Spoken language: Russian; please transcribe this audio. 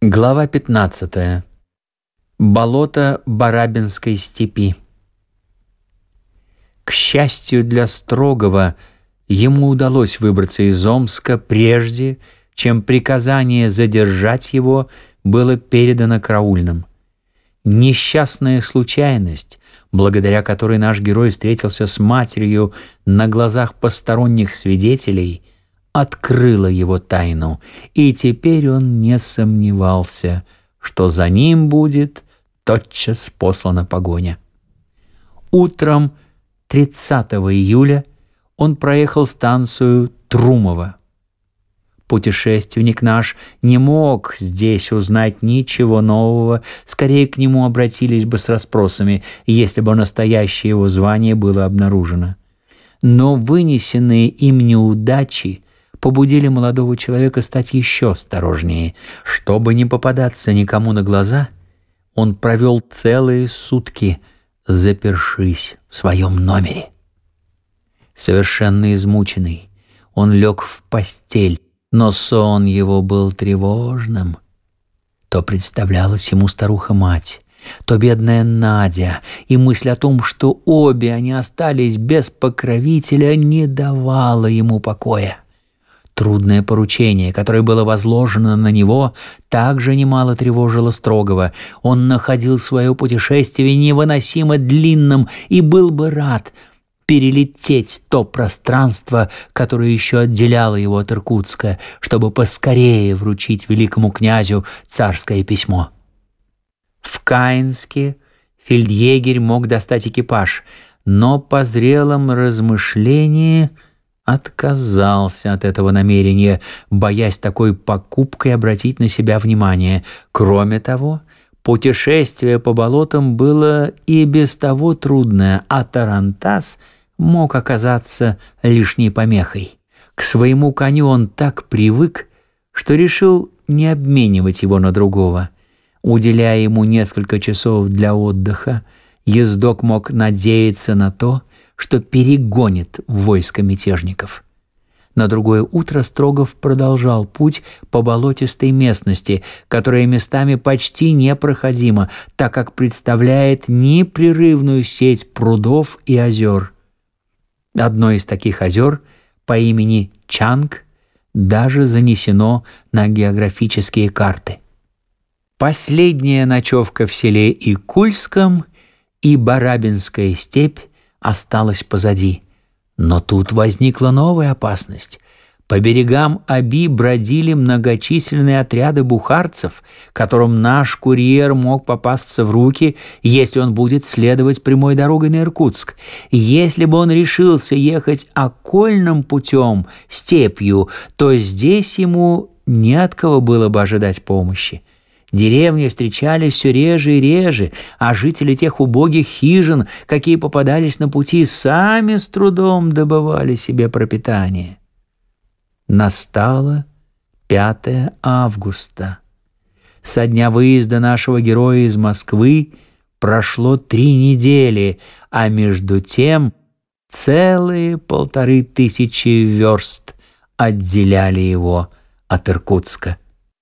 Глава 15. Болото Барабинской степи. К счастью для Строгова, ему удалось выбраться из Омска прежде, чем приказание задержать его было передано караульным. Несчастная случайность, благодаря которой наш герой встретился с матерью на глазах посторонних свидетелей – открыла его тайну, и теперь он не сомневался, что за ним будет тотчас послана погоня. Утром 30 июля он проехал станцию Трумово. Путешественник наш не мог здесь узнать ничего нового, скорее к нему обратились бы с расспросами, если бы настоящее его звание было обнаружено. Но вынесенные им неудачи побудили молодого человека стать еще осторожнее. Чтобы не попадаться никому на глаза, он провел целые сутки, запершись в своем номере. Совершенно измученный, он лег в постель, но сон его был тревожным. То представлялась ему старуха-мать, то бедная Надя, и мысль о том, что обе они остались без покровителя, не давала ему покоя. Трудное поручение, которое было возложено на него, также немало тревожило Строгова. Он находил свое путешествие невыносимо длинным и был бы рад перелететь то пространство, которое еще отделяло его от Иркутска, чтобы поскорее вручить великому князю царское письмо. В Каинске фельдъегерь мог достать экипаж, но по зрелом размышлении – отказался от этого намерения, боясь такой покупкой обратить на себя внимание. Кроме того, путешествие по болотам было и без того трудное, а Тарантас мог оказаться лишней помехой. К своему коню он так привык, что решил не обменивать его на другого. Уделяя ему несколько часов для отдыха, ездок мог надеяться на то, что перегонит войско мятежников. На другое утро Строгов продолжал путь по болотистой местности, которая местами почти непроходима, так как представляет непрерывную сеть прудов и озер. Одно из таких озер по имени Чанг даже занесено на географические карты. Последняя ночевка в селе Икульском и Барабинская степь осталось позади. Но тут возникла новая опасность. По берегам Аби бродили многочисленные отряды бухарцев, которым наш курьер мог попасться в руки, если он будет следовать прямой дорогой на Иркутск. Если бы он решился ехать окольным путем, степью, то здесь ему не от кого было бы ожидать помощи. Деревни встречались все реже и реже, а жители тех убогих хижин, какие попадались на пути, сами с трудом добывали себе пропитание. Настало 5 августа. Со дня выезда нашего героя из Москвы прошло три недели, а между тем целые полторы тысячи верст отделяли его от Иркутска.